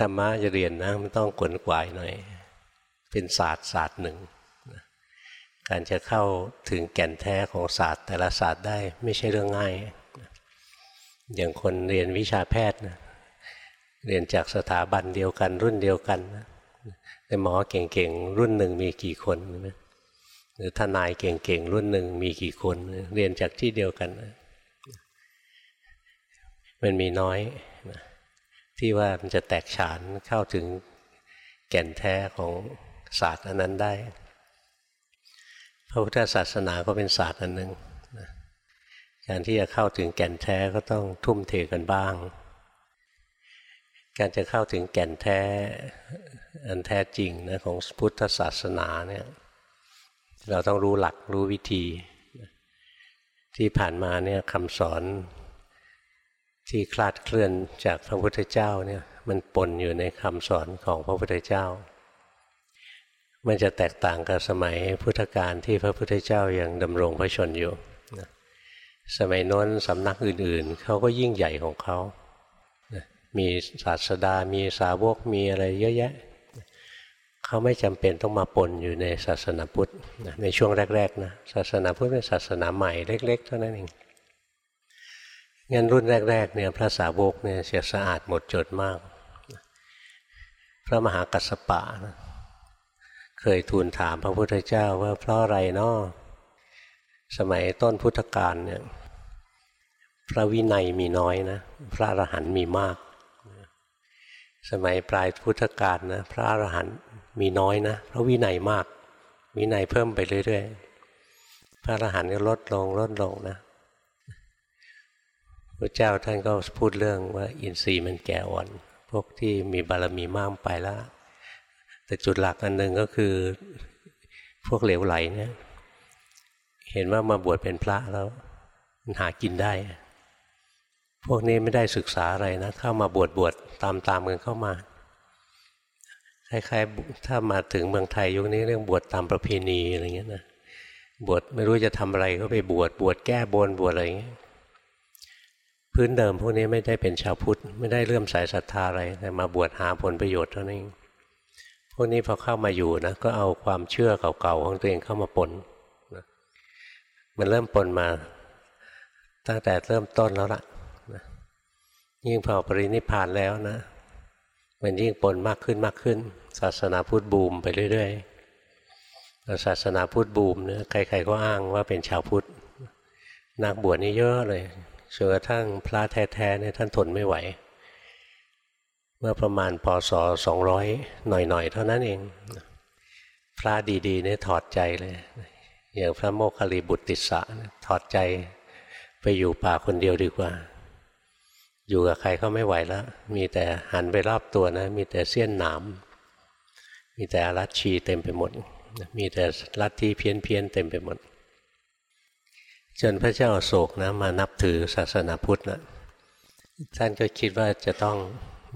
ธรรมะจะเรียนนะมันต้องขวนขวายหน่อย เป็นศาสตร์ศาสตร์หนึ่ง การจะเข้าถึงแก่นแท้ของศาสตร์ แต่ละศาสตร์ได้ไม่ใช่เรื่องง่าย อย่างคนเรียนวิชาแพทย์นะเรียนจากสถาบันเดียวกัน รุ่นเดียวกันแต่หมอเก่งๆรุ่นหนึ่งมีกี่คนหรือทนายเก่งๆรุ่นหนึ่งมีกี่คน เรียนจากที่เดียวกัน มันมีน้อย ที่ว่ามันจะแตกฉานเข้าถึงแก่นแท้ของศาสตร์อันนั้นได้ พระพุทธศาสนาก็เป็นศาสตร์อันหนึ่งการที่จะเข้าถึงแก่นแท้ก็ต้องทุ่มเทกันบ้าง การจะเข้าถึงแก่นแท้อันแท้จริงนะของพุทธศาสนาเนี่ยเราต้องรู้หลักรู้วิธี ที่ผ่านมาเนี่ยคำสอน ที่คลาดเคลื่อนจากพระพุทธเจ้าเนี่ยมันปนอยู่ในคำสอนของพระพุทธเจ้า มันจะแตกต่างกับสมัยพุทธกาลที่พระพุทธเจ้ายังดำรงพระชนอยู่ สมัยน้นสำนักอื่นๆ เขาก็ยิ่งใหญ่ของเขา มีศาสดา มีสาวก มีอะไรเยอะแยะ เขาไม่จำเป็นต้องมาปนอยู่ในศาสนาพุทธ ในช่วงแรกๆนะ ศาสนาพุทธเป็นศาสนาใหม่เล็ก ๆ เท่านั้นเอง งั้นรุ่นแรก ๆ เนี่ยพระสาวกเนี่ยเสียสะอาดหมดจดมาก พระมหากัสสปะนะเคยทูลถามพระพุทธเจ้าว่าเพราะอะไรเนาะสมัยต้นพุทธกาลเนี่ยพระวินัยมีน้อยนะพระอรหันต์มีมาก สมัยปลายพุทธกาลนะพระอรหันต์มีน้อยนะพระวินัยมาก วินัยเพิ่มไปเรื่อยๆพระอรหันต์ก็ลดลงลดลงนะ พระเจ้าท่านก็พูดเรื่องว่าอินทรีย์มันแก่อ่อน พวกที่มีบารมีมากไปแล้ว แต่จุดหลักอันหนึ่งก็คือพวกเหลวไหลเนี่ยเห็นว่ามาบวชเป็นพระแล้วมันหากินได้ พวกนี้ไม่ได้ศึกษาอะไรนะ เข้ามาบวชบวชตามตามกันเข้ามาคล้ายๆถ้ามาถึงเมืองไทยยุคนี้เรื่องบวชตามประเพณีอะไรเงี้ยนะบวชไม่รู้จะทำอะไรก็ไปบวชบวชแก้บนบวชอะไรเงี้ย พื้นเดิมพวกนี้ไม่ได้เป็นชาวพุทธ ไม่ได้เลื่อมสายศรัทธาอะไรแต่มาบวชหาผลประโยชน์เท่านั้นเองพวกนี้พอเข้ามาอยู่นะก็เอาความเชื่อเก่าๆของตัวเองเข้ามาปนนะมันเริ่มปนมา ตั้งแต่เริ่มต้นแล้วล่ะนะยิ่งพอปรินิพานแล้วนะ มันยิ่งปนมากขึ้นมากขึ้น ศาสนาพุทธบูมไปเรื่อยๆศาสนาพุทธบูมเนี่ยใครๆก็อ้างว่าเป็นชาวพุทธนักบวชนี่เยอะเลย จนกระทั่งพระแท้ๆเนี่ยท่านทนไม่ไหว เมื่อประมาณพศสองร้อยหน่อยๆ เท่านั้นเอง พระดีๆเนี่ยถอดใจเลย อย่างพระโมคคัลลีบุตรติสะถอดใจไปอยู่ป่าคนเดียวดีกว่า อยู่กับใครก็ไม่ไหวแล้ว มีแต่หันไปรอบตัวนะ มีแต่เสี้ยนหนาม มีแต่รัชชีเต็มไปหมด มีแต่ลัทธิเพี้ยนๆเต็มไปหมด จนพระเจ้าโศกนะมานับถือศาสนาพุทธนะท่านก็คิดว่าจะต้อง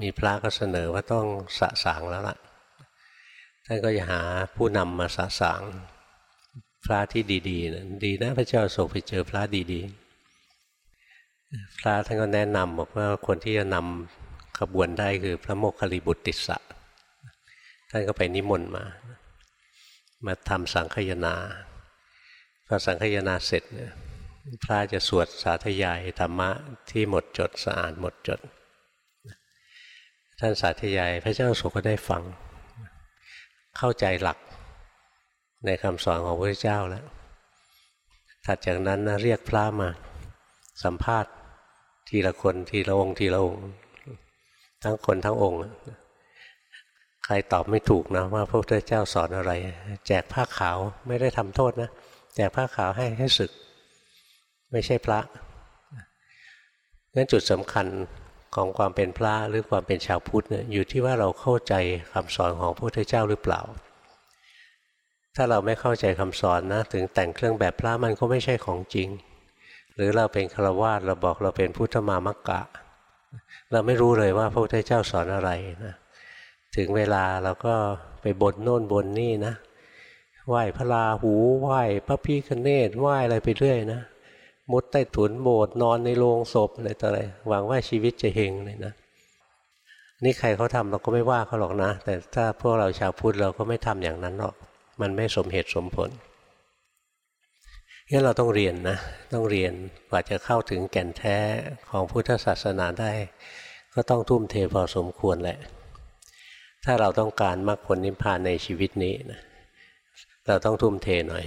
มีพระก็เสนอว่าต้องสะสางแล้วล่ะ ท่านก็จะหาผู้นำมาสะสางพระที่ดีๆนะดีนะพระเจ้าโศกไปเจอพระดีๆ พระท่านก็แนะนำบอกว่าคนที่จะนำขบวนได้คือพระโมคคิริบุตรติสะท่านก็ไปนิมนต์มา มาทำสังคยนาพอสังคยนาเสร็จเนี่ย พระจะสวดสาธยายธรรมะที่หมดจดสะอาดหมดจด ท่านสาธยายพระเจ้าสุก็ได้ฟัง เข้าใจหลักในคำสอนของพระเจ้าแล้วถัดจากนั้นนะเรียกพระมาสัมภาษณ์ทีละคนทีละองค์ทีละองค์ ทั้งคนทั้งองค์ ใครตอบไม่ถูกนะว่าพระพุทธเจ้าสอนอะไร แจกผ้าขาวไม่ได้ทำโทษนะ แจกผ้าขาวให้ให้ศึก ไม่ใช่พระนั้นจุดสำคัญของความเป็นพระหรือความเป็นชาวพุทธเนี่ยอยู่ที่ว่าเราเข้าใจคำสอนของพระพุทธเจ้าหรือเปล่า ถ้าเราไม่เข้าใจคำสอนนะ ถึงแต่งเครื่องแบบพระมันก็ไม่ใช่ของจริง หรือเราเป็นฆราวาสเราบอกเราเป็นพุทธมามกกะ เราไม่รู้เลยว่าพระพุทธเจ้าสอนอะไรนะถึงเวลาเราก็ไปบนโน่นบนนี่นะไหว้พระราหูไหว้พระพิคเนตไหว้อะไรไปเรื่อยนะ มุดใต้ถุนโบสถ์นอนในโรงศพอะไรต่ออะไรหวังว่าชีวิตจะเฮงเลยนะ นี่ใครเขาทำเราก็ไม่ว่าเขาหรอกนะ แต่ถ้าพวกเราชาวพุทธเราก็ไม่ทำอย่างนั้นหรอก มันไม่สมเหตุสมผลงั้นเราต้องเรียนนะ ต้องเรียนกว่าจะเข้าถึงแก่นแท้ของพุทธศาสนาได้ ก็ต้องทุ่มเทพอสมควรแหละ ถ้าเราต้องการมรรคผลนิพพานในชีวิตนี้นะเราต้องทุ่มเทหน่อย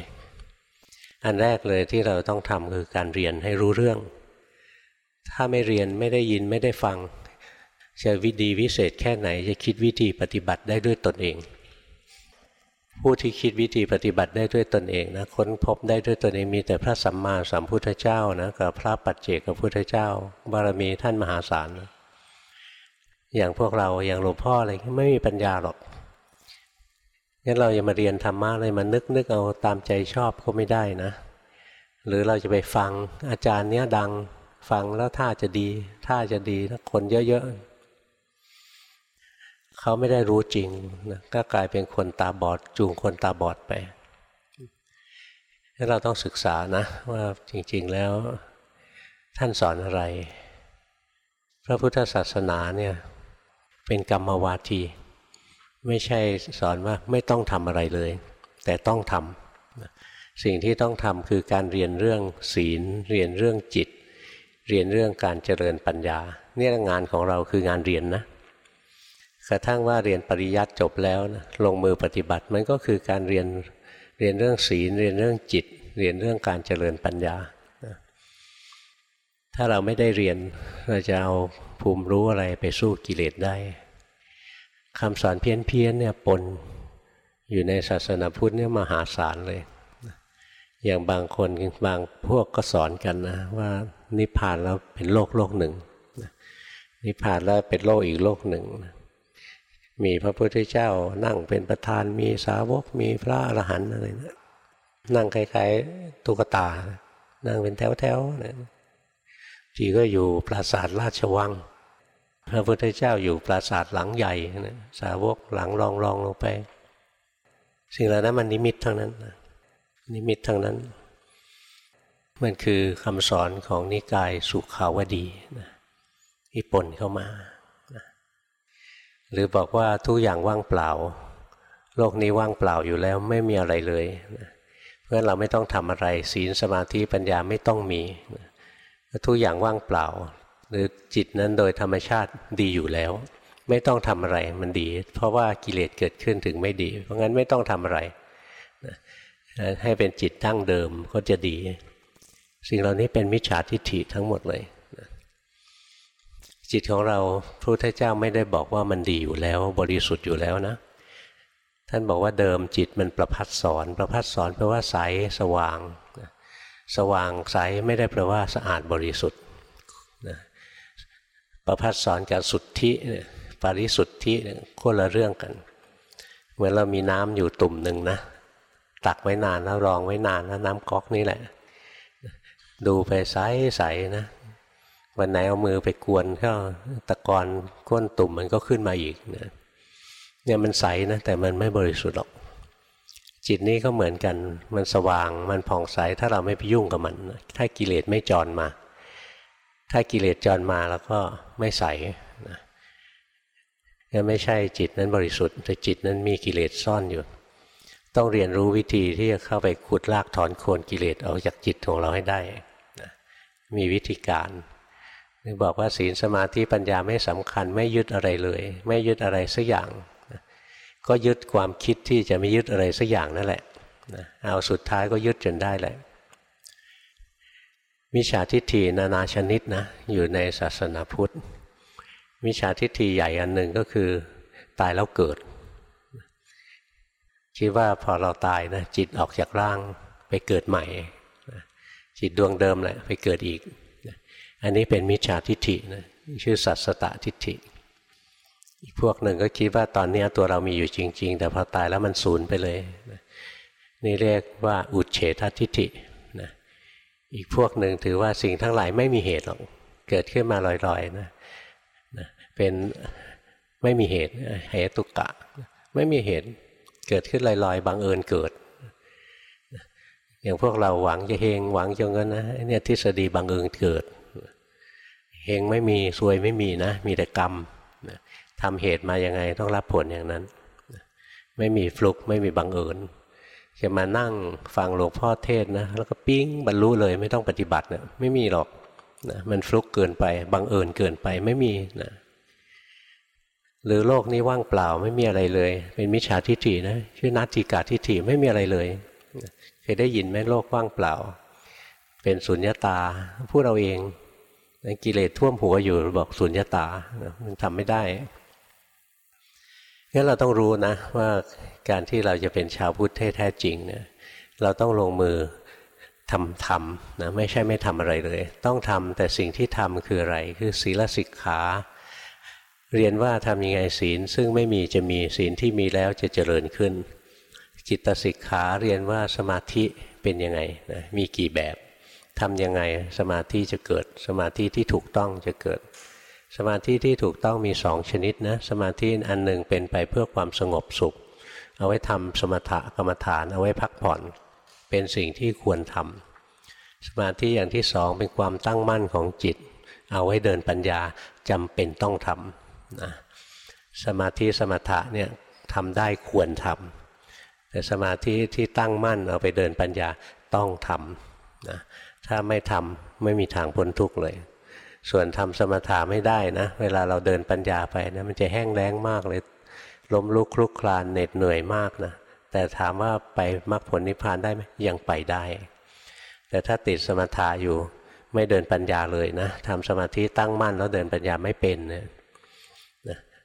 อันแรกเลยที่เราต้องทำคือการเรียนให้รู้เรื่อง ถ้าไม่เรียนไม่ได้ยินไม่ได้ฟัง จะวิดีวิเศษแค่ไหนจะคิดวิธีปฏิบัติได้ด้วยตนเอง ผู้ที่คิดวิธีปฏิบัติได้ด้วยตนเองนะค้นพบได้ด้วยตนเองมีแต่พระสัมมาสัมพุทธเจ้านะกับพระปัจเจกพุทธเจ้า บารมีท่านมหาศาลนะอย่างพวกเราอย่างหลวงพ่ออะไรไม่มีปัญญาหรอก งั้นเราอย่ามาเรียนธรรมะเลยมานึกนึกเอาตามใจชอบก็ไม่ได้นะ หรือเราจะไปฟังอาจารย์เนี้ยดังฟังแล้วท่าจะดี ท่าจะดีถ้าคนเยอะๆเขาไม่ได้รู้จริงนะก็กลายเป็นคนตาบอด จูงคนตาบอดไปเราต้องศึกษานะว่าจริงๆแล้วท่านสอนอะไร พระพุทธศาสนาเนี่ยเป็นกรรมวาที ไม่ใช่สอนว่าไม่ต้องทำอะไรเลย แต่ต้องทำสิ่งที่ต้องทำคือการเรียนเรื่องศีล เรียนเรื่องจิต เรียนเรื่องการเจริญปัญญาเนี่ยงานของเราคืองานเรียนนะกระทั่งว่าเรียนปริยัติจบแล้วนะลงมือปฏิบัติมันก็คือการเรียนเรียนเรื่องศีล เรียนเรื่องจิต เรียนเรื่องการเจริญปัญญาถ้าเราไม่ได้เรียนเราจะเอาภูมิรู้อะไรไปสู้กิเลสได้ คำสอนเพี้ยนเพี้ยนเนี่ยปนอยู่ในศาสนาพุทธเนี่ยมหาศาลเลย อย่างบางคนบางพวกก็สอนกันนะว่านิพพานแล้วเป็นโลกโลกหนึ่ง นิพพานแล้วเป็นโลกอีกโลกหนึ่ง มีพระพุทธเจ้านั่งเป็นประธานมีสาวกมีพระอรหันต์อะไรนะนั่งคล้ายๆตุ๊กตา นั่งเป็นแถวๆนะจีก็อยู่ปราสาทราชวัง พระพุทธเจ้าอยู่ปราสาทหลังใหญ่นะสาวกหลังรองรองลงไป สิ่งเหล่านั้นมันนิมิตทั้งนั้นนิมิตทั้งนั้น มันคือคำสอนของนิกายสุขาวดีนะที่ปนเข้ามานะหรือบอกว่าทุกอย่างว่างเปล่า โลกนี้ว่างเปล่าอยู่แล้วไม่มีอะไรเลยนะเพราะฉะนั้นเราไม่ต้องทำอะไรศีลสมาธิปัญญาไม่ต้องมีนะทุกอย่างว่างเปล่า หรือจิตนั้นโดยธรรมชาติดีอยู่แล้ว ไม่ต้องทำอะไรมันดี เพราะว่ากิเลสเกิดขึ้นถึงไม่ดี เพราะงั้นไม่ต้องทำอะไรให้เป็นจิตตั้งเดิมก็จะดี สิ่งเหล่านี้เป็นมิจฉาทิฏฐิทั้งหมดเลยจิตของเราพระพุทธเจ้าไม่ได้บอกว่ามันดีอยู่แล้ว บริสุทธิ์อยู่แล้วนะ ท่านบอกว่าเดิมจิตมันประพัดสอน ประพัดสอนแปลว่าใสสว่าง สว่างใสไม่ได้แปลว่าสะอาดบริสุทธิ์ ประพัดสอนกับสุทธิปาริสุทธิคนละเรื่องกัน เหมือนเรามีน้ำอยู่ตุ่มหนึ่งนะตักไว้นานแล้วรองไว้นานแล้วน้ำก๊อกนี่แหละ ดูไปใสใสนะวันไหนเอามือไปกวนก็ตะกอนก้นตุ่มมันก็ขึ้นมาอีกนะเนี่ยมันใสนะแต่มันไม่บริสุทธิ์หรอก จิตนี้ก็เหมือนกันมันสว่างมันผ่องใสถ้าเราไม่ไปยุ่งกับมัน ถ้ากิเลสไม่จรมา ถ้ากิเลสจรมาแล้วก็ไม่ใสนะยังไม่ใช่จิตนั้นบริสุทธิ์ แต่จิตนั้นมีกิเลสซ่อนอยู่ ต้องเรียนรู้วิธีที่จะเข้าไปขุดลากถอนโคนกิเลสออกจากจิตของเราให้ได้นะมีวิธีการนึกบอกว่าศีลสมาธิปัญญาไม่สำคัญไม่ยึดอะไรเลย ไม่ยึดอะไรสักอย่างนะก็ยึดความคิดที่จะไม่ยึดอะไรสักอย่างนั่นแหละนะเอาสุดท้ายก็ยึดจนได้แหละ มิจฉาทิฏฐินานาชนิดนะอยู่ในศาสนาพุทธมิจฉาทิฏฐิใหญ่อันหนึ่งก็คือ ตายแล้วเกิด คิดว่าพอเราตายนะจิตออกจากร่างไปเกิดใหม่ จิตดวงเดิมแหละไปเกิดอีก อันนี้เป็นมิจฉาทิฏฐินะชื่อสัตสตทิฏฐิอีกพวกหนึ่งก็คิดว่าตอนนี้ตัวเรามีอยู่จริง ๆ แต่พอตายแล้วมันสูญไปเลย นี่เรียกว่าอุเฉททิฏฐิ อีกพวกหนึ่งถือว่าสิ่งทั้งหลายไม่มีเหตุหรอกเกิดขึ้นมาลอยๆนะนะเป็นไม่มีเหตุเหตุกะ ไม่มีเหตุเกิดขึ้นลอยๆบังเอิญเกิด อย่างพวกเราหวังจะเฮงหวังจะเงินนะเนี่ยทฤษฎีบังเอิญเกิดเฮงไม่มีซวยไม่มีนะ มีแต่กรรมทำเหตุมาอยังไงต้องรับผลอย่างนั้น ไม่มีฟลุกไม่มีบังเอิญ จะมานั่งฟังหลวงพ่อเทศนะแล้วก็ปิ้งบรรลุเลยไม่ต้องปฏิบัติเนะไม่มีหรอกนะมันฟลุกเกินไปบังเอิญเกินไปไม่มีนะหรือโลกนี้ว่างเปล่าไม่มีอะไรเลย เป็นมิจฉาทิฏฐินะชื่อนัตติกาทิฏฐิไม่มีอะไรเลยเคยได้ยินไหมโลกว่างเปล่า เป็นสุญญาตาพูดเราเองกิเลสท่วมหัวอยู่บอกสุญญาตามันทำไม่ได้ งั้นเราต้องรู้นะว่าการที่เราจะเป็นชาวพุทธแท้จริงเนี่ยเราต้องลงมือทำทำนะไม่ใช่ไม่ทำอะไรเลย ต้องทำแต่สิ่งที่ทำคืออะไรคือศีลสิกขาเรียนว่าทำยังไงศีล ซึ่งไม่มีจะมีศีลที่มีแล้วจะเจริญขึ้น จิตสิกขาเรียนว่าสมาธิเป็นยังไงนะมีกี่แบบทำยังไงสมาธิจะเกิด สมาธิที่ถูกต้องจะเกิด สมาธิที่ถูกต้องมีสองชนิดนะสมาธิอันหนึ่งเป็นไปเพื่อความสงบสุข เอาไว้ทำสมถะกรรมฐานเอาไว้พักผ่อน เป็นสิ่งที่ควรทำสมาธิอย่างที่สองเป็นความตั้งมั่นของจิต เอาไว้เดินปัญญาจำเป็นต้องทำนะสมาธิสมถะเนี่ยทำได้ควรทำแต่สมาธิที่ตั้งมั่นเอาไปเดินปัญญาต้องทำนะถ้าไม่ทำไม่มีทางพ้นทุกข์เลย ส่วนทำสมถะไม่ได้นะ เวลาเราเดินปัญญาไปนะมันจะแห้งแล้งมากเลย ล้มลุกคลุกคลานเหน็ดเหนื่อยมากนะ แต่ถามว่าไปมรรคผลนิพพานได้ไหมยังไปได้ แต่ถ้าติดสมถะอยู่ไม่เดินปัญญาเลยนะทำสมาธิตั้งมั่นแล้วเดินปัญญาไม่เป็นเนี่ย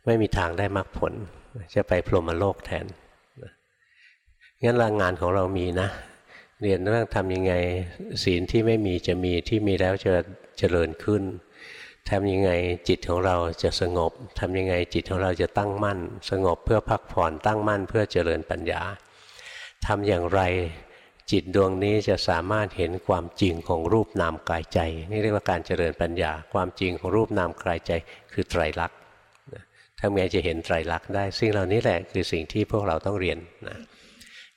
ไม่มีทางได้มรรคผล จะไปพรหมโลกแทนงั้นรางงานของเรามีนะ เรียนเรื่องทำยังไงศีลที่ไม่มีจะมีที่มีแล้วจะเจริญขึ้น ทำยังไงจิตของเราจะสงบทำยังไงจิตของเราจะตั้งมั่น สงบเพื่อพักผ่อนตั้งมั่นเพื่อเจริญปัญญาทำอย่างไรจิตดวงนี้จะสามารถเห็นความจริงของรูปนามกายใจ นี่เรียกว่าการเจริญปัญญา ความจริงของรูปนามกายใจ คือไตรลักษณ์ทำไงจะเห็นไตรลักษณ์ได้ สิ่งเหล่านี้แหละคือสิ่งที่พวกเราต้องเรียนนะ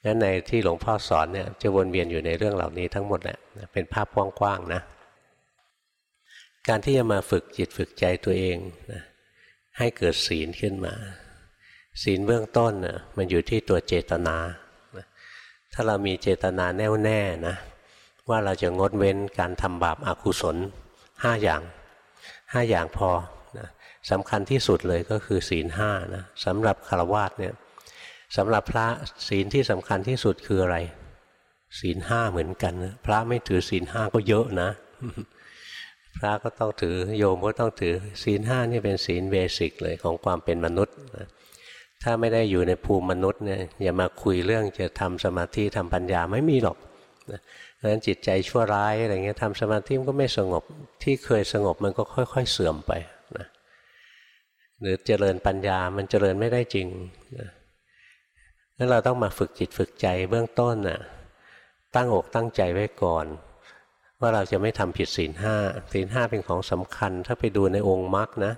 งั้นในที่หลวงพ่อสอนเนี่ยจะวนเวียนอยู่ในเรื่องเหล่านี้ทั้งหมดแหละเป็นภาพกว้างๆนะ การที่จะมาฝึกจิตฝึกใจตัวเองนะให้เกิดศีลขึ้นมา ศีลเบื้องต้นน่ะมันอยู่ที่ตัวเจตนาถ้าเรามีเจตนาแน่วแน่นะว่าเราจะงดเว้นการทำบาปอากุศลห้าอย่างห้าอย่างพอสำคัญที่สุดเลยก็คือศีลห้านะสำหรับคารวาสเนี่ยสำหรับพระศีลที่สำคัญที่สุดคืออะไร ศีลห้าเหมือนกันนะพระไม่ถือศีลห้าก็เยอะนะ พระก็ต้องถือโยมก็ต้องถือศีลห้านี่เป็นศีลเบสิกเลยของความเป็นมนุษย์ถ้าไม่ได้อยู่ในภูมิมนุษย์เนี่ยอย่ามาคุยเรื่องจะทำสมาธิทำปัญญาไม่มีหรอกเพราะฉะนั้นจิตใจชั่วร้ายอะไรเงี้ยทำสมาธิมันก็ไม่สงบที่เคยสงบมันก็ค่อย ๆ เสื่อมไปหรือเจริญปัญญามันเจริญไม่ได้จริงนั้นเราต้องมาฝึกจิตฝึกใจเบื้องต้นน่ะตั้งอกตั้งใจไว้ก่อน ว่าเราจะไม่ทำผิดศีลห้าศีลห้าเป็นของสำคัญ ถ้าไปดูในองค์มรรคนะ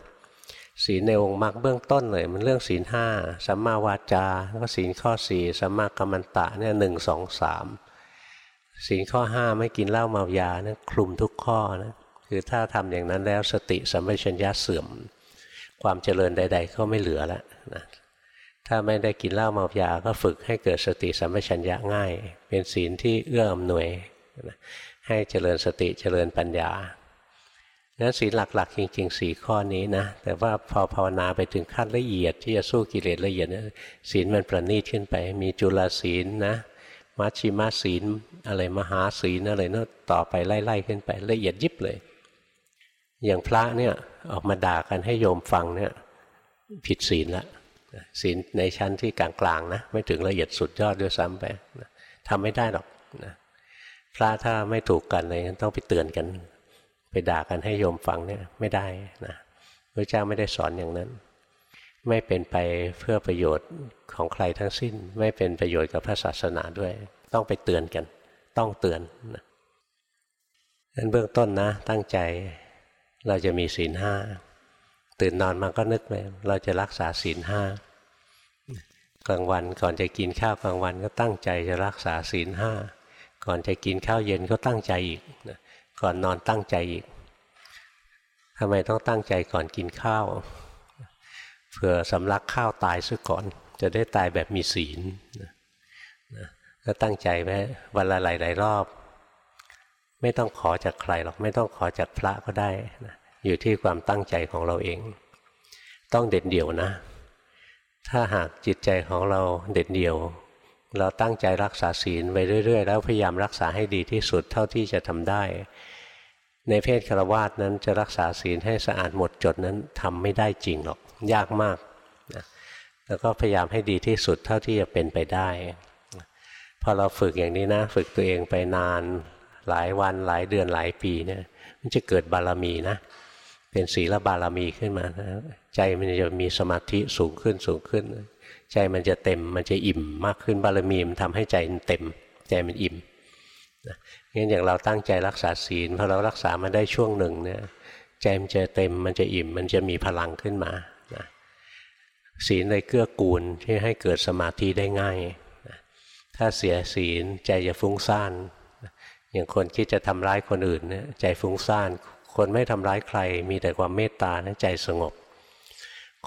ศีลในองค์มรรคเบื้องต้นเลย มันเรื่องศีลห้าสัมมาวาจาแล้วก็ศีลข้อสี่สัมมากัมมันตะเนี่ยหนึ่งสองสามศีลข้อห้าไม่กินเหล้าเมายานะคลุมทุกข้อนะคือถ้าทำอย่างนั้นแล้วสติสัมปชัญญะเสื่อม ความเจริญใด ๆ ก็ไม่เหลือแล้วนะถ้าไม่ได้กินเหล้าเมายาก็ฝึกให้เกิดสติสัมปชัญญะง่าย เป็นศีลที่เอื้ออำนวยนะ ให้เจริญสติเจริญปัญญานั้นศีลหลัก ๆ จริงๆสี่ข้อนี้นะ แต่ว่าพอภาวนาไปถึงขั้นละเอียดที่จะสู้กิเลสละเอียดนะศีลมันประณีตขึ้นไป มีจุลศีลนะมัชชิมาศีลอะไรมหาศีลอะไรนั่นต่อไปไล่ๆขึ้นไป ละเอียดยิบเลย อย่างพระเนี่ยออกมาด่ากันให้โยมฟังเนี่ยผิดศีลละศีลในชั้นที่กลางๆนะไม่ถึงละเอียดสุดยอดด้วยซ้ำไปทำไม่ได้หรอกนะ พระถ้าไม่ถูกกันเลยต้องไปเตือนกัน ไปด่ากันให้โยมฟังเนี่ยไม่ได้นะพระเจ้าไม่ได้สอนอย่างนั้น ไม่เป็นไปเพื่อประโยชน์ของใครทั้งสิ้น ไม่เป็นประโยชน์กับพระศาสนาด้วย ต้องไปเตือนกัน ต้องเตือนนะนั้นเบื้องต้นนะ ตั้งใจเราจะมีศีลห้าตื่นนอนมาก็นึกเลยเราจะรักษาศีลห้ากลางวันก่อนจะกินข้าวกลางวันก็ตั้งใจจะรักษาศีลห้า ก่อนจะกินข้าวเย็นก็ตั้งใจอีกก่อนนอนตั้งใจอีกทำไมต้องตั้งใจก่อนกินข้าวเผื่อสำลักข้าวตายซะก่อน จะได้ตายแบบมีศีลนะก็ตั้งใจไว้วันละหลายๆรอบ ไม่ต้องขอจากใครหรอกไม่ต้องขอจากพระก็ได้นะอยู่ที่ความตั้งใจของเราเอง ต้องเด็ดเดี่ยวนะ ถ้าหากจิตใจของเราเด็ดเดี่ยว เราตั้งใจรักษาศีลไปเรื่อย ๆ แล้วพยายามรักษาให้ดีที่สุดเท่าที่จะทำได้ ในเพศคารวาสนั้นจะรักษาศีลให้สะอาดหมดจดนั้นทำไม่ได้จริงหรอกยากมากนะแล้วก็พยายามให้ดีที่สุดเท่าที่จะเป็นไปได้พอเราฝึกอย่างนี้นะ ฝึกตัวเองไปนานหลายวันหลายเดือนหลายปีเนี่ย มันจะเกิดบารมีนะ เป็นศีลบารมีขึ้นมานะใจมันจะมีสมาธิสูงขึ้นสูงขึ้น ใจมันจะเต็มมันจะอิ่มมากขึ้นบารมีมันทำให้ใจมันเต็ม ใจมันอิ่มงั้นอย่างเราตั้งใจรักษาศีลพอเรารักษามาได้ช่วงหนึ่งเนี่ยใจมันจะเต็มมันจะอิ่มมันจะมีพลังขึ้นมานะศีลเลยเกื้อกูลที่ให้เกิดสมาธิได้ง่ายนะถ้าเสียศีลใจจะฟุ้งซ่านอย่างคนคิดจะทำร้ายคนอื่นเนี่ยใจฟุ้งซ่าน คนไม่ทำร้ายใคร มีแต่ความเมตตานะใจสงบ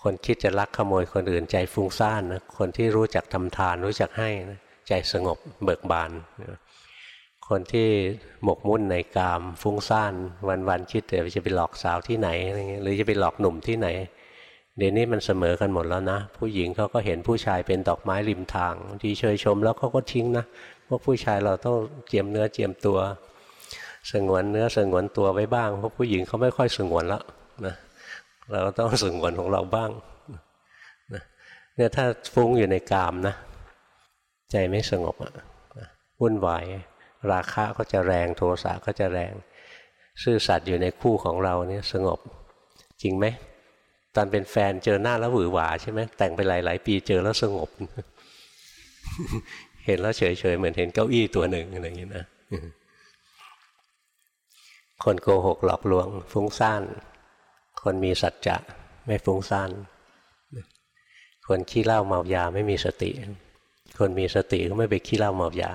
คนคิดจะลักขโมยคนอื่นใจฟุ้งซ่านนะคนที่รู้จักทำทานรู้จักให้นะใจสงบเบิกบานคนที่หมกมุ่นในกามฟุ้งซ่านวันๆคิดแต่จะไปหลอกสาวที่ไหนอะไรเงี้ยหรือจะไปหลอกหนุ่มที่ไหน เดี๋ยวนี้มันเสมอกันหมดแล้วนะ ผู้หญิงเขาก็เห็นผู้ชายเป็นดอกไม้ริมทางที่เชยชมแล้วเขาก็ทิ้งนะพวกผู้ชายเราต้องเจียมเนื้อเจียมตัว สงวนเนื้อสงวนตัวไว้บ้างเพราะผู้หญิงเขาไม่ค่อยสงวนแล้วนะ เราต้องสงวนของเราบ้างเนี่ยถ้าฟุ้งอยู่ในกามนะ ใจไม่สงบอะวุ่นวายราคะก็จะแรงโทสะก็จะแรง ซื่อสัตย์อยู่ในคู่ของเราเนี่ยสงบจริงไหมตอนเป็นแฟนเจอหน้าแล้วหวือหวาใช่ไหมแต่งไปหลาย ๆ ปีเจอแล้วสงบ เห็นแล้วเฉย ๆ เหมือนเห็นเก้าอี้ตัวหนึ่งอะไรอย่างนี้นะคนโกหกหลอกลวงฟุ้งซ่าน คนมีสัจจะไม่ฟุ้งซ่านคนขี้เหล้าเมายาไม่มีสติ คนมีสติก็ไม่ไปขี้เหล้าเมายา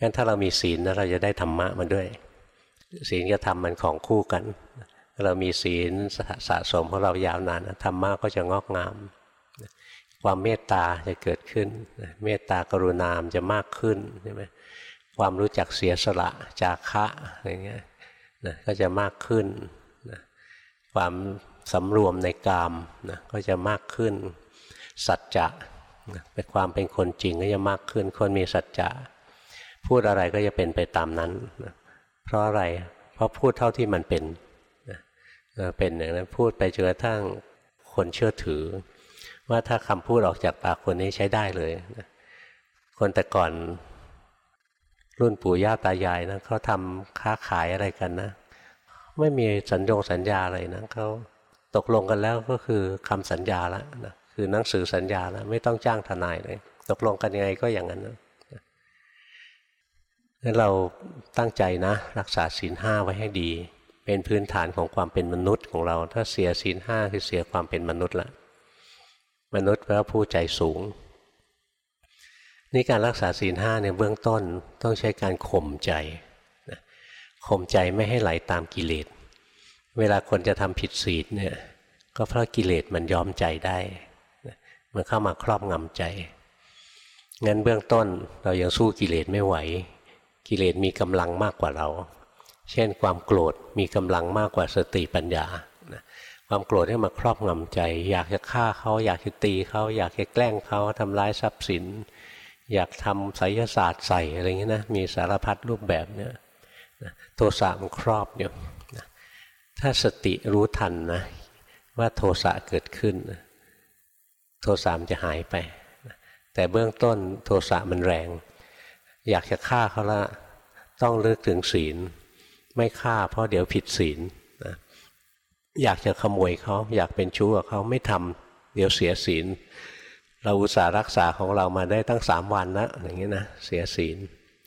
งั้นถ้าเรามีศีลนะเราจะได้ธรรมะมาด้วย ศีลกับธรรมมันของคู่กัน เรามีศีลสะสมของเรายาวนานธรรมะก็จะงอกงาม ความเมตตาจะเกิดขึ้น เมตตากรุณามจะมากขึ้นใช่ไหมความรู้จักเสียสละจาคะอะไรเงี้ยนะก็จะมากขึ้น ความสำรวมในกามนะก็จะมากขึ้น สัจจะเป็นความเป็นคนจริงก็จะมากขึ้น คนมีสัจจะพูดอะไรก็จะเป็นไปตามนั้นนะเพราะอะไร เพราะพูดเท่าที่มันเป็นนะเป็นอย่างนั้นพูดไปจนกระทั่งคนเชื่อถือ ว่าถ้าคำพูดออกจากปากคนนี้ใช้ได้เลยนะคนแต่ก่อนรุ่นปู่ย่าตายายนะเขาทำค้าขายอะไรกันนะ ไม่มีสัญญงสัญญาอะไรนะเขาตกลงกันแล้วก็คือคำสัญญาแล้วนะคือหนังสือสัญญาแล้วไม่ต้องจ้างทนายเลย ตกลงกันยังไงก็อย่างนั้นนะงั้นเราตั้งใจนะ รักษาศีลห้าไว้ให้ดี เป็นพื้นฐานของความเป็นมนุษย์ของเรา ถ้าเสียศีลห้าคือเสียความเป็นมนุษย์ละมนุษย์แปลว่าผู้ใจสูงนี่การรักษาศีลห้าเนี่ยเบื้องต้นต้องใช้การข่มใจ ข่มใจไม่ให้ไหลาตามกิเลส เวลาคนจะทำผิดศีลเนี่ยก็เพราะกิเลสมันยอมใจได้ มันเข้ามาครอบงำใจ งั้นเบื้องต้นเรายังสู้กิเลสไม่ไหว กิเลสมีกำลังมากกว่าเรา เช่นความโกรธมีกำลังมากกว่าสติปัญญา ความโกรธที่มาครอบงำใจ อยากจะฆ่าเขาอยากจะตีเขาอยากจะแกล้งเขาทำร้ายทรัพย์สิน อยากทำไสยศาสตร์ใส่อะไรเงี้ยนะมีสารพัดรูปแบบเนี่ย โทสะมันครอบอยู่ถ้าสติรู้ทันนะว่าโทสะเกิดขึ้น โทสะมันจะหายไป แต่เบื้องต้นโทสะมันแรง อยากจะฆ่าเขาละต้องเลิกถึงศีล ไม่ฆ่าเพราะเดี๋ยวผิดศีลนะอยากจะขโมยเขาอยากเป็นชู้กับเขาไม่ทำเดี๋ยวเสียศีล เราอุตส่าห์รักษาของเรามาได้ตั้งสามวันแล้วอย่างนี้นะเสียศีล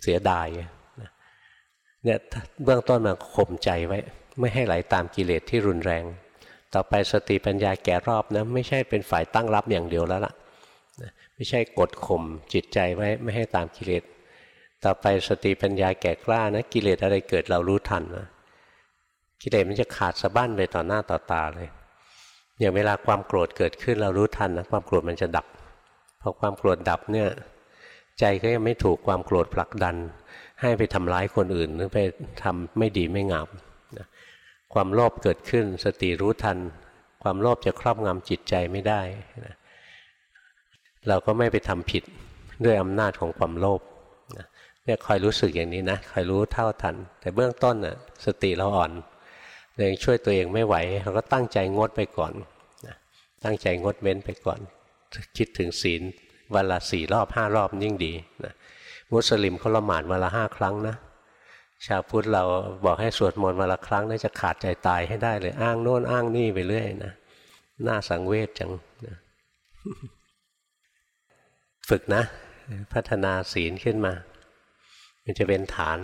เสียดาย เนี่ยเบื้องต้นมาข่มใจไว้ ไม่ให้ไหลาตามกิเลสที่รุนแรง ต่อไปสติปัญญาแก่รอบนะไม่ใช่เป็นฝ่ายตั้งรับอย่างเดียวแล้วล่ะไม่ใช่กดข่มจิตใจไว้ไม่ให้ตามกิเลสต่อไปสติปัญญาแก่กล้านะกิเลสอะไรเกิดเรารู้ทันนะกิเลสมันจะขาดสะบั้นเลยต่อหน้าต่อตาเลย อย่างเวลาความโกรธเกิดขึ้นเรารู้ทันนะความโกรธมันจะดับพอความโกรธดับเนี่ยใจก็ยังไม่ถูกความโกรธผลักดัน ให้ไปทำร้ายคนอื่นหรือไปทำไม่ดีไม่งามนะความโลภเกิดขึ้นสติรู้ทัน ความโลภจะครอบงำจิตใจไม่ได้นะเราก็ไม่ไปทำผิดด้วยอำนาจของความโลภเนี่ยคอยรู้สึกอย่างนี้นะคอยรู้เท่าทัน แต่เบื้องต้นน่ะสติเราอ่อนเรายังช่วยตัวเองไม่ไหว เราก็ตั้งใจงดไปก่อนนะตั้งใจงดเว้นไปก่อน คิดถึงศีลวันละสี่รอบห้ารอบยิ่งดีนะ มุสลิมเขาละหมาดวันละห้าครั้งนะชาวพุทธเราบอกให้สวดมนต์วันละครั้งน่าจะขาดใจตายให้ได้เลยอ้างโน่นอ้างนี่ไปเรื่อยนะน่าสังเวชจังนะฝึกนะ พัฒนาศีลขึ้นมา มันจะเป็นฐาน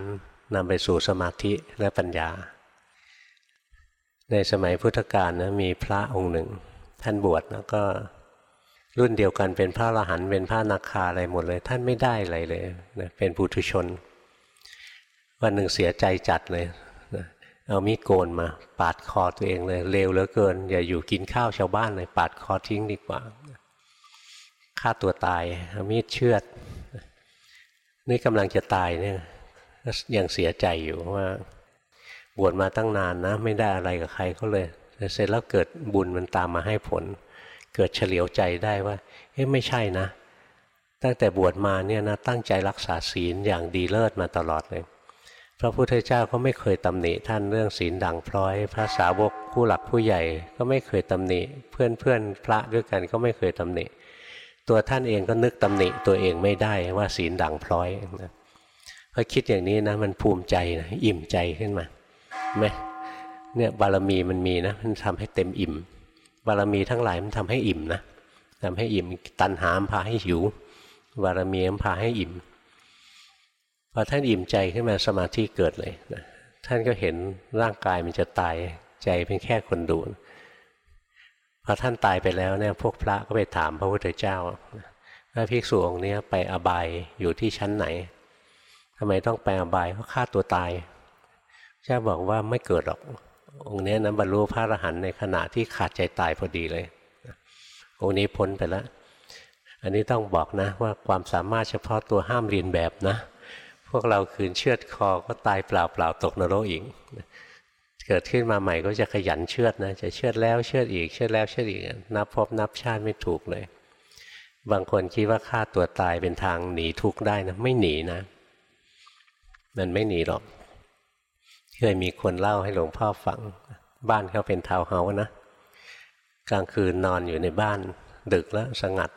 นำไปสู่สมาธิและปัญญา ในสมัยพุทธกาลนะมีพระองค์หนึ่ง ท่านบวชแล้วก็ รุ่นเดียวกันเป็นพระอรหันต์เป็นพระนาคาอะไรหมดเลย ท่านไม่ได้อะไรเลยนะเป็นปุถุชน วันหนึ่งเสียใจจัดเลยนะเอามีดโกนมา ปาดคอตัวเองเลยเร็วเหลือเกิน อย่าอยู่กินข้าวชาวบ้านเลยปาดคอทิ้งดีกว่าฆ่าตัวตายเอามีดเชือด นี่กำลังจะตายเนี่ยยังเสียใจอยู่ว่าบวชมาตั้งนานนะ ไม่ได้อะไรกับใครเขาเลยเสร็จแล้วเกิดบุญมันตามมาให้ผล เกิดเฉลียวใจได้ว่าเฮ้ยไม่ใช่นะ ตั้งแต่บวชมาเนี่ยนะตั้งใจรักษาศีลอย่างดีเลิศมาตลอดเลย พระพุทธเจ้าก็ไม่เคยตำหนิท่านเรื่องศีลด่างพร้อย พระสาวกผู้หลักผู้ใหญ่ก็ไม่เคยตำหนิ เพื่อนเพื่อนพระด้วยกันก็ไม่เคยตำหนิ ตัวท่านเองก็นึกตำหนิตัวเองไม่ได้ว่าศีลด่างพร้อยนะพอคิดอย่างนี้นะมันภูมิใจนะอิ่มใจขึ้นมาไหมเนี่ยบารมีมันมีนะมันทำให้เต็มอิ่ม บารมีทั้งหลายมันทำให้อิ่มนะทำให้อิ่ม ตันหามพาให้หิว บารมีมันพาให้อิ่มพอท่านอิ่มใจขึ้นมาสมาธิเกิดเลยนะท่านก็เห็นร่างกายมันจะตายใจเป็นแค่คนดูพอท่านตายไปแล้วเนี่ยพวกพระก็ไปถามพระพุทธเจ้าว่าภิกษุองค์นี้ไปอบายอยู่ที่ชั้นไหนทำไมต้องไปอบายเขาฆ่าตัวตาย เจ้าบอกว่าไม่เกิดหรอก องค์นี้นะบรรลุพระอรหันต์ในขณะที่ขาดใจตายพอดีเลยองค์นี้พ้นไปแล้ว อันนี้ต้องบอกนะว่าความสามารถเฉพาะตัวห้ามเรียนแบบนะ พวกเราคืนเชือดคอก็ตายเปล่าเปล่าตกนรกอีกเกิดขึ้นมาใหม่ก็จะขยันเชือดนะจะเชือดแล้วเชือดอีกเชือดแล้วเชือดอีกนับพบนับชาติไม่ถูกเลย บางคนคิดว่าฆ่าตัวตายเป็นทางหนีทุกข์ได้นะไม่หนีนะ มันไม่หนีหรอก เคยมีคนเล่าให้หลวงพ่อฟัง บ้านเขาเป็นทาวเฮาส์นะ กลางคืนนอนอยู่ในบ้าน ดึกแล้วสงัด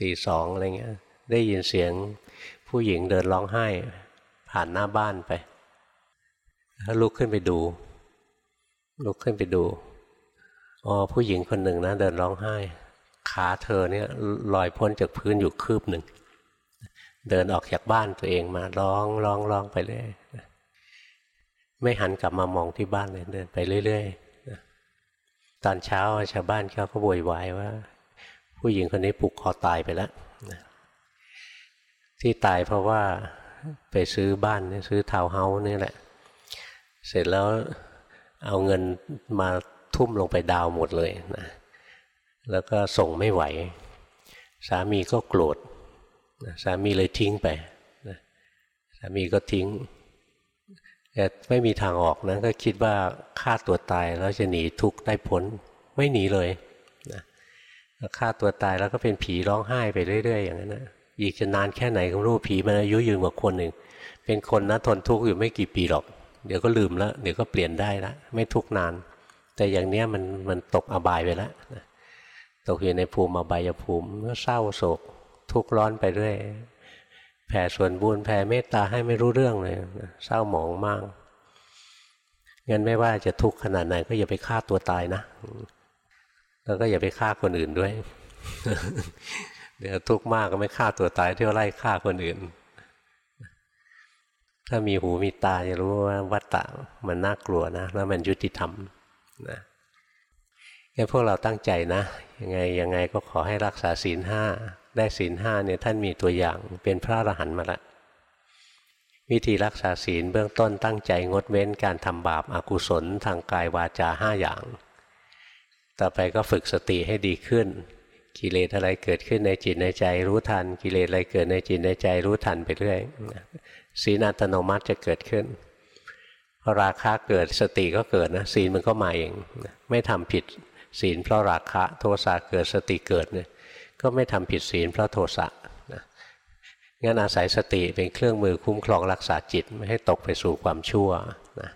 ตีสองอะไรเงี้ย ได้ยินเสียงผู้หญิงเดินร้องไห้ ผ่านหน้าบ้านไปแล้วลุกขึ้นไปดู ลุกขึ้นไปดูอ๋อผู้หญิงคนหนึ่งนะเดินร้องไห้ ขาเธอเนี่ยลอยพ้นจากพื้นอยู่คืบหนึ่ง เดินออกจากบ้านตัวเองมาร้องร้องร้องไปเลย ไม่หันกลับมามองที่บ้านเลยเดินไปเรื่อยๆตอนเช้าชาวบ้านเขาก็โวยวายว่า ผู้หญิงคนนี้ผูกคอตายไปแล้วที่ตายเพราะว่าไปซื้อบ้านซื้อทาวน์เฮาส์นี่แหละ เสร็จแล้วเอาเงินมาทุ่มลงไปดาวน์หมดเลยนะแล้วก็ส่งไม่ไหว สามีก็โกรธสามีเลยทิ้งไปสามีก็ทิ้ง แต่ไม่มีทางออกนะก็คิดว่าฆ่าตัวตายแล้วจะหนีทุกข์ได้พ้นไม่หนีเลยนะฆ่าตัวตายแล้วก็เป็นผีร้องไห้ไปเรื่อย ๆ อย่างนั้นนะอีกจะนานแค่ไหนก็รู้ผีมันอายุยืนกว่าคนหนึ่งเป็นคนนะทนทุกข์อยู่ไม่กี่ปีหรอก เดี๋ยวก็ลืมแล้วเดี๋ยวก็เปลี่ยนได้ละไม่ทุกนาน แต่อย่างเนี้ยมันมันตกอบายไปแล้วตกอยู่ในภูมิอบายภูมิก็เศร้าโศกทุกร้อนไปเรื่อย แผ่ส่วนบุญแผ่เมตตาให้ไม่รู้เรื่องเลยเศร้าหมองมากงั้นไม่ว่าจะทุกข์ขนาดไหนก็อย่าไปฆ่าตัวตายนะ แล้วก็อย่าไปฆ่าคนอื่นด้วย เดี๋ยวทุกข์มากก็ไม่ฆ่าตัวตายเที่ยวไล่ฆ่าคนอื่น ถ้ามีหูมีตาจะรู้ว่าวัตตะมันน่ากลัวนะ แล้วมันยุติธรรมนะงั้นพวกเราตั้งใจนะ ยังไงยังไงก็ขอให้รักษาศีลห้า ได้ศีลห้าเนี่ยท่านมีตัวอย่างเป็นพระอรหันต์มาละวิธีรักษาศีลเบื้องต้นตั้งใจงดเว้นการทำบาปอากุศลทางกายวาจาห้าอย่าง ต่อไปก็ฝึกสติให้ดีขึ้น กิเลสอะไรเกิดขึ้นในจิตในใจรู้ทัน กิเลสอะไรเกิดในจิตในใจรู้ทันไปเรื่อยศีลอัตโนมัติจะเกิดขึ้นพอราคะเกิดสติก็เกิดนะศีลมันก็มาเองไม่ทำผิดศีลเพราะราคะโทสะเกิดสติเกิดเนี่ย ก็ไม่ทำผิดศีลเพราะโทสะนะงั้นอาศัยสติเป็นเครื่องมือคุ้มครองรักษาจิตไม่ให้ตกไปสู่ความชั่วนะ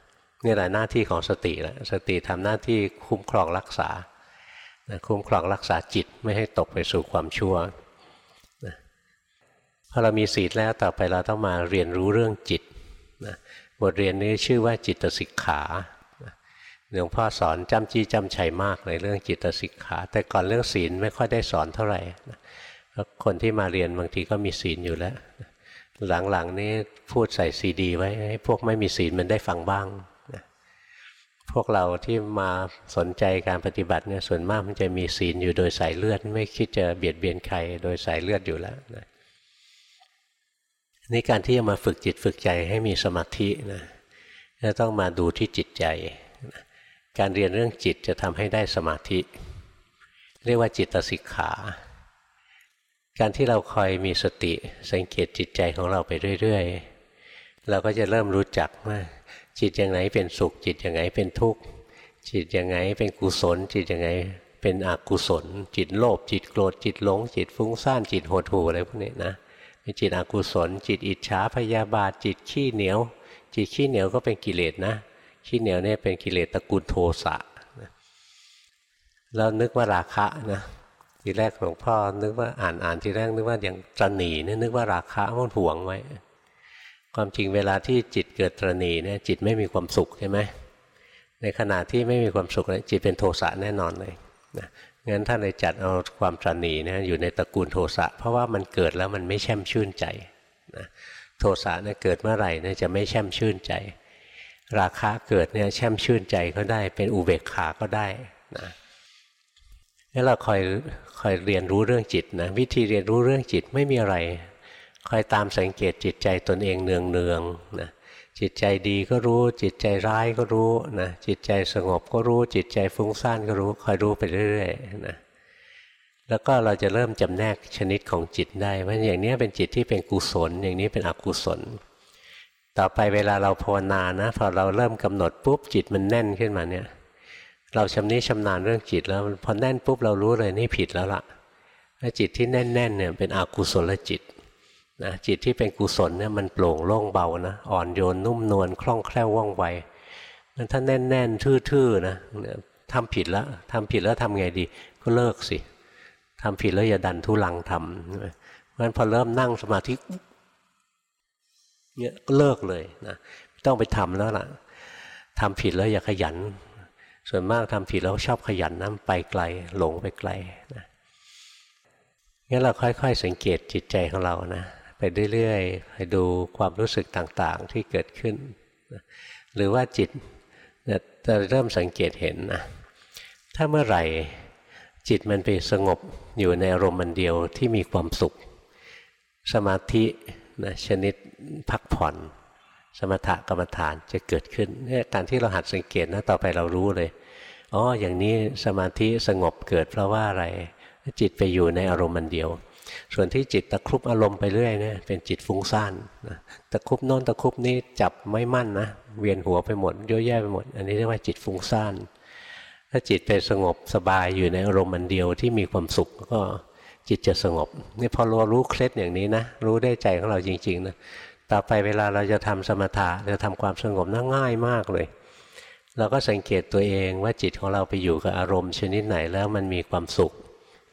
นี่แหละหน้าที่ของสติแหละสติทำหน้าที่คุ้มครองรักษานะคุ้มครองรักษาจิตไม่ให้ตกไปสู่ความชั่วนะพอเรามีศีลแล้วต่อไปเราต้องมาเรียนรู้เรื่องจิตนะบทเรียนนี้ชื่อว่าจิตสิกขา หลวงพ่อสอนจำจี้จำชัยมากเลยเรื่องจิตสิกขา แต่ก่อนเรื่องศีลไม่ค่อยได้สอนเท่าไหร่คนที่มาเรียนบางทีก็มีศีลอยู่แล้ว หลังๆนี้พูดใส่ซีดี ไว้ให้พวกไม่มีศีลมันได้ฟังบ้างพวกเราที่มาสนใจการปฏิบัติเนี่ยส่วนมากมันจะมีศีลอยู่โดยสายเลือด ไม่คิดจะเบียดเบียนใครโดยสายเลือดอยู่แล้วนะนี่การที่จะมาฝึกจิตฝึกใจให้มีสมาธินะจะต้องมาดูที่จิตใจ การเรียนเรื่องจิตจะทำให้ได้สมาธิ เรียกว่าจิตสิกขา การที่เราคอยมีสติ สังเกตจิตใจของเราไปเรื่อย ๆ เราก็จะเริ่มรู้จักว่าจิตอย่างไหนเป็นสุข จิตอย่างไหนเป็นทุกข์จิตอย่างไหนเป็นกุศล จิตอย่างไหนเป็นอกุศล จิตโลภจิตโกรธจิตหลง จิตฟุ้งซ่านจิตโหดหู่อะไรพวกนี้นะเป็นจิตอกุศล จิตอิจฉาพยาบาท จิตขี้เหนียว จิตขี้เหนียวก็เป็นกิเลสนะ ขี้เหนียวเนี่ยเป็นกิเลสตระกูลโทสะแล้วนึกว่าราคะนะทีแรกหลวงพ่อนึกว่าอ่านอ่านทีแรกนึกว่าอย่างตรณีเนี่ยนึกว่าราคะมันห่วงไว้ ความจริงเวลาที่จิตเกิดตรณีเนี่ยจิตไม่มีความสุขใช่ไหมในขณะที่ไม่มีความสุขเนี่ยจิตเป็นโทสะแน่นอนเลยนะงั้นท่านเลยจัดเอาความตรณีเนี่ยอยู่ในตระกูลโทสะเพราะว่ามันเกิดแล้วมันไม่แช่มชื่นใจนะโทสะเนี่ยเกิดเมื่อไหร่เนี่ยจะไม่แช่มชื่นใจ ราคะเกิดเนี่ยแช่มชื่นใจก็ได้ เป็นอุเบกขาก็ได้นะนี่เราคอยคอยเรียนรู้เรื่องจิตนะวิธีเรียนรู้เรื่องจิตไม่มีอะไร คอยตามสังเกตจิตใจตนเองเนืองเนืองนะจิตใจดีก็รู้ จิตใจร้ายก็รู้นะจิตใจสงบก็รู้จิตใจฟุ้งซ่านก็รู้ คอยรู้ไปเรื่อยๆนะแล้วก็เราจะเริ่มจำแนกชนิดของจิตได้ว่าอย่างนี้เป็นจิตที่เป็นกุศล อย่างนี้เป็นอกุศล ต่อไปเวลาเราภาวนานะพอเราเริ่มกำหนดปุ๊บจิตมันแน่นขึ้นมาเนี่ย เราชำนิชำนาญเรื่องจิตแล้วพอแน่นปุ๊บเรารู้เลยนี่ผิดแล้วล่ะถ้าจิตที่แน่นๆเนี่ยเป็นอกุศลจิตนะจิตที่เป็นกุศลเนี่ยมันโปร่งโล่งเบานะอ่อนโยนนุ่มนวลคล่องแคล่วว่องไวมันถ้าแน่นๆทื่อๆนะทำผิดแล้วทำผิดแล้วทำไงดี ก็เลิกสิทำผิดแล้วอย่าดันทุลังทำเพราะฉะนั้นพอเริ่มนั่งสมาธิ เนี่ยก็เลิกเลยนะต้องไปทำแล้วล่ะทำผิดแล้วอย่าขยัน ส่วนมากทำผิดแล้วชอบขยันนะไปไกล หลงไปไกลนะงั้นเราค่อย ๆ สังเกตจิตใจของเรานะไปเรื่อยๆไปดูความรู้สึกต่างๆที่เกิดขึ้นนะหรือว่าจิตจะเริ่มสังเกตเห็นนะถ้าเมื่อไหร่จิตมันไปสงบอยู่ในอารมณ์มันเดียวที่มีความสุข สมาธินะชนิด พักผ่อน สมถะกรรมฐานจะเกิดขึ้นเนี่ยการที่เราหัดสังเกตนะต่อไปเรารู้เลยอ๋ออย่างนี้สมาธิสงบเกิดเพราะว่าอะไรจิตไปอยู่ในอารมณ์มันเดียว ส่วนที่จิตตะครุบอารมณ์ไปเรื่อยเนี่ยเป็นจิตฟุ้งซ่านนะตะครุบโน้นตะครุบนี้จับไม่มั่นนะเวียนหัวไปหมดเยอะแยะไปหมด อันนี้เรียกว่าจิตฟุ้งซ่านถ้าจิตไปสงบสบายอยู่ในอารมณ์มันเดียวที่มีความสุขก็จิตจะสงบนี่พอเรารู้เคล็ดอย่างนี้นะรู้ได้ใจของเราจริงๆนะ ต่อไปเวลาเราจะทำสมถะจะทำความสงบน่าง่ายมากเลย เราก็สังเกตตัวเองว่าจิตของเราไปอยู่กับอารมณ์ชนิดไหนแล้วมันมีความสุข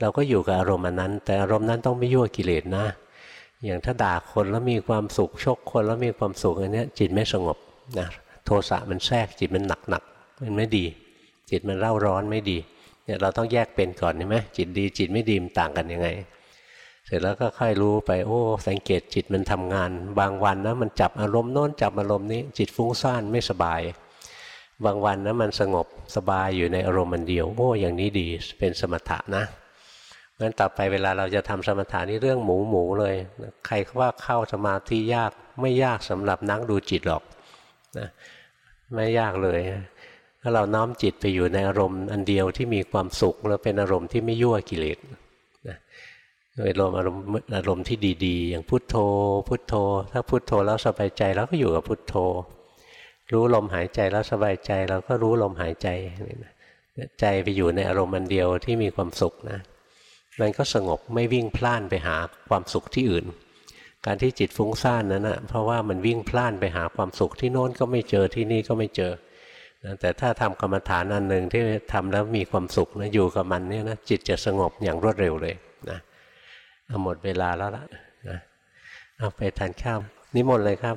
เราก็อยู่กับอารมณ์อันนั้น แต่อารมณ์นั้นต้องไม่ยั่วกิเลสนะ อย่างถ้าด่าคนแล้วมีความสุขชกคนแล้วมีความสุขอันนี้จิตไม่สงบนะโทสะมันแทรกจิตมันหนักหนักมันไม่ดี จิตมันเร่าร้อนไม่ดีเนี่ยเราต้องแยกเป็นก่อนใช่ไหมจิตดีจิตไม่ดีมันต่างกันยังไง เสร็จแล้วก็ค่อยรู้ไป โอ้ สังเกตจิตมันทำงาน บางวันนะมันจับอารมณ์โน้นจับอารมณ์นี้ จิตฟุ้งซ่านไม่สบาย บางวันนะมันสงบสบายอยู่ในอารมณ์มันเดียว โอ้อย่างนี้ดีเป็นสมถะนะงั้นต่อไปเวลาเราจะทำสมถะนี่เรื่องหมูหมูเลย ใครว่าเข้าสมาธิยากไม่ยากสำหรับนักดูจิตหรอกนะไม่ยากเลย ถ้าเราน้อมจิตไปอยู่ในอารมณ์อันเดียวที่มีความสุขแล้วเป็นอารมณ์ที่ไม่ยั่วกิเลส เป็นอารมณ์อารมณ์อารมณ์ที่ดีๆ อย่างพุทโธ พุทโธ ถ้าพุทโธแล้วสบายใจเราก็อยู่กับพุทโธ รู้ลมหายใจแล้วสบายใจเราก็รู้ลมหายใจใจไปอยู่ในอารมณ์อันเดียวที่มีความสุขนะมันก็สงบไม่วิ่งพล่านไปหาความสุขที่อื่น การที่จิตฟุ้งซ่านนั้นนะเพราะว่ามันวิ่งพล่านไปหาความสุขที่โน้นก็ไม่เจอที่นี่ก็ไม่เจอแต่ถ้าทำกรรมฐานอันหนึ่งที่ทำแล้วมีความสุขนะอยู่กับมันเนี่ยนะจิตจะสงบอย่างรวดเร็วเลยนะ หมดเวลาแล้วล่ะนะเอาไปทานข้าวนิมนต์เลยครับ